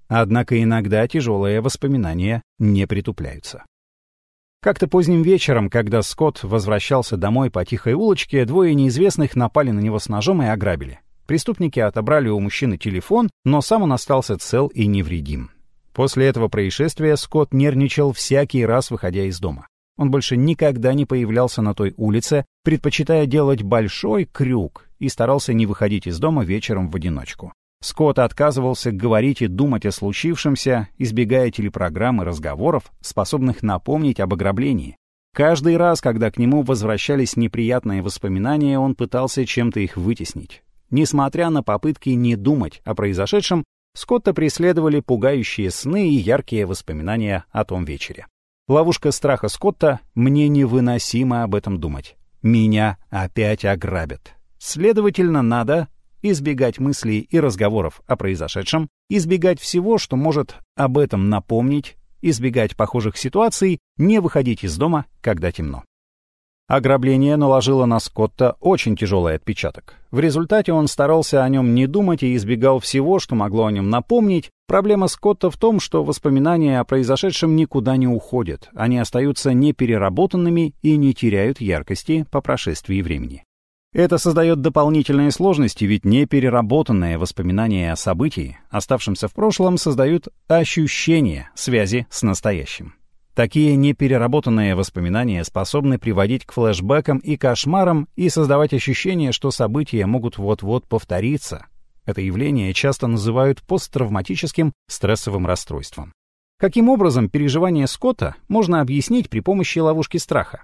Однако иногда тяжелые воспоминания не притупляются. Как-то поздним вечером, когда Скотт возвращался домой по тихой улочке, двое неизвестных напали на него с ножом и ограбили. Преступники отобрали у мужчины телефон, но сам он остался цел и невредим. После этого происшествия Скотт нервничал всякий раз, выходя из дома. Он больше никогда не появлялся на той улице, предпочитая делать большой крюк и старался не выходить из дома вечером в одиночку. Скотт отказывался говорить и думать о случившемся, избегая телепрограмм и разговоров, способных напомнить об ограблении. Каждый раз, когда к нему возвращались неприятные воспоминания, он пытался чем-то их вытеснить. Несмотря на попытки не думать о произошедшем, Скотта преследовали пугающие сны и яркие воспоминания о том вечере. Ловушка страха Скотта «мне невыносимо об этом думать». Меня опять ограбят. Следовательно, надо избегать мыслей и разговоров о произошедшем, избегать всего, что может об этом напомнить, избегать похожих ситуаций, не выходить из дома, когда темно. Ограбление наложило на Скотта очень тяжелый отпечаток. В результате он старался о нем не думать и избегал всего, что могло о нем напомнить. Проблема Скотта в том, что воспоминания о произошедшем никуда не уходят, они остаются непереработанными и не теряют яркости по прошествии времени. Это создает дополнительные сложности, ведь непереработанные воспоминания о событии, оставшемся в прошлом, создают ощущение связи с настоящим. Такие непереработанные воспоминания способны приводить к флешбекам и кошмарам и создавать ощущение, что события могут вот-вот повториться. Это явление часто называют посттравматическим стрессовым расстройством. Каким образом переживание Скотта можно объяснить при помощи ловушки страха?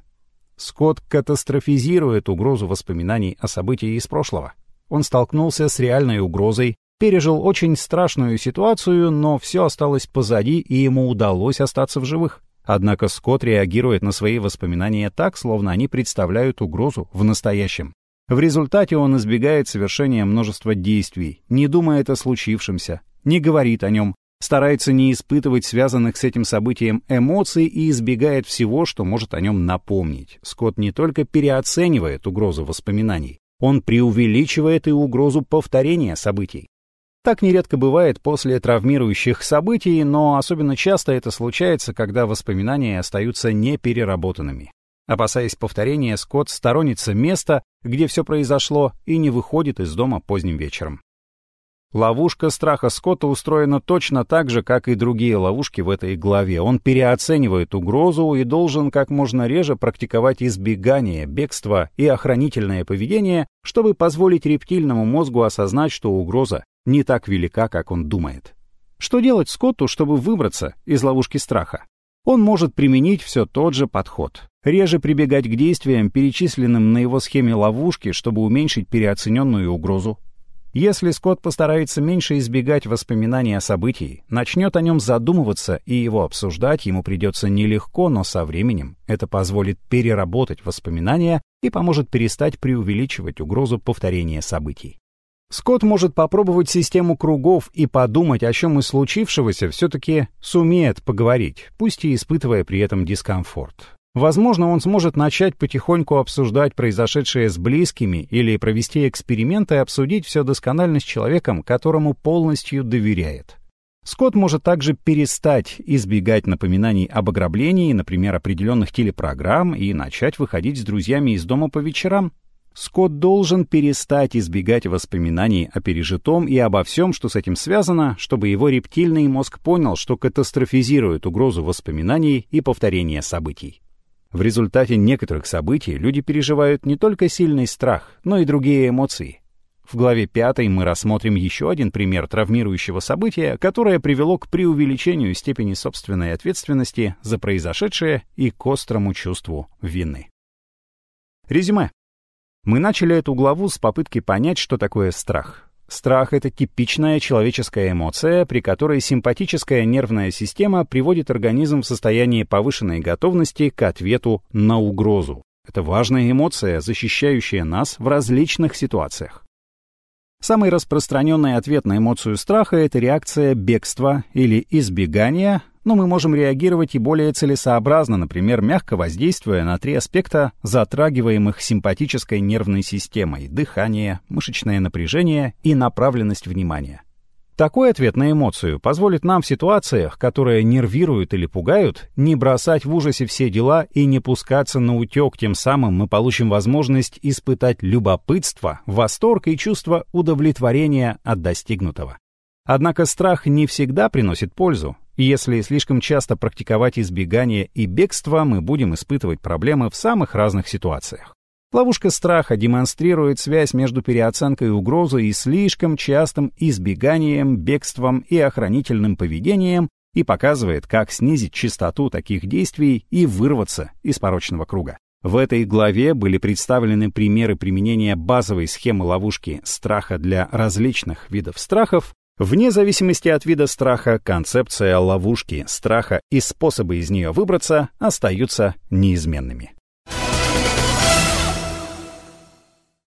Скотт катастрофизирует угрозу воспоминаний о событии из прошлого. Он столкнулся с реальной угрозой, пережил очень страшную ситуацию, но все осталось позади, и ему удалось остаться в живых. Однако Скотт реагирует на свои воспоминания так, словно они представляют угрозу в настоящем. В результате он избегает совершения множества действий, не думает о случившемся, не говорит о нем, старается не испытывать связанных с этим событием эмоций и избегает всего, что может о нем напомнить. Скотт не только переоценивает угрозу воспоминаний, он преувеличивает и угрозу повторения событий. Так нередко бывает после травмирующих событий, но особенно часто это случается, когда воспоминания остаются непереработанными. Опасаясь повторения, Скотт сторонится места, где все произошло, и не выходит из дома поздним вечером. Ловушка страха Скотта устроена точно так же, как и другие ловушки в этой главе. Он переоценивает угрозу и должен как можно реже практиковать избегание, бегство и охранительное поведение, чтобы позволить рептильному мозгу осознать, что угроза не так велика, как он думает. Что делать Скотту, чтобы выбраться из ловушки страха? Он может применить все тот же подход. Реже прибегать к действиям, перечисленным на его схеме ловушки, чтобы уменьшить переоцененную угрозу, если Скотт постарается меньше избегать воспоминаний о событии, начнет о нем задумываться и его обсуждать ему придется нелегко, но со временем это позволит переработать воспоминания и поможет перестать преувеличивать угрозу повторения событий. Скотт может попробовать систему кругов и подумать, о чем из случившегося все-таки сумеет поговорить, пусть и испытывая при этом дискомфорт. Возможно, он сможет начать потихоньку обсуждать произошедшее с близкими или провести эксперименты и обсудить все досконально с человеком, которому полностью доверяет. Скотт может также перестать избегать напоминаний об ограблении, например, определенных телепрограмм, и начать выходить с друзьями из дома по вечерам. Скотт должен перестать избегать воспоминаний о пережитом и обо всем, что с этим связано, чтобы его рептильный мозг понял, что катастрофизирует угрозу воспоминаний и повторения событий. В результате некоторых событий люди переживают не только сильный страх, но и другие эмоции. В главе 5 мы рассмотрим еще один пример травмирующего события, которое привело к преувеличению степени собственной ответственности за произошедшее и к острому чувству вины. Резюме. Мы начали эту главу с попытки понять, что такое страх. Страх — это типичная человеческая эмоция, при которой симпатическая нервная система приводит организм в состояние повышенной готовности к ответу на угрозу. Это важная эмоция, защищающая нас в различных ситуациях. Самый распространенный ответ на эмоцию страха — это реакция бегства или избегания, но мы можем реагировать и более целесообразно, например, мягко воздействуя на три аспекта, затрагиваемых симпатической нервной системой – дыхание, мышечное напряжение и направленность внимания. Такой ответ на эмоцию позволит нам в ситуациях, которые нервируют или пугают, не бросать в ужасе все дела и не пускаться на утек, тем самым мы получим возможность испытать любопытство, восторг и чувство удовлетворения от достигнутого. Однако страх не всегда приносит пользу, если слишком часто практиковать избегание и бегство, мы будем испытывать проблемы в самых разных ситуациях. Ловушка страха демонстрирует связь между переоценкой угрозы и слишком частым избеганием, бегством и охранительным поведением и показывает, как снизить частоту таких действий и вырваться из порочного круга. В этой главе были представлены примеры применения базовой схемы ловушки страха для различных видов страхов, Вне зависимости от вида страха, концепция ловушки, страха и способы из нее выбраться остаются неизменными.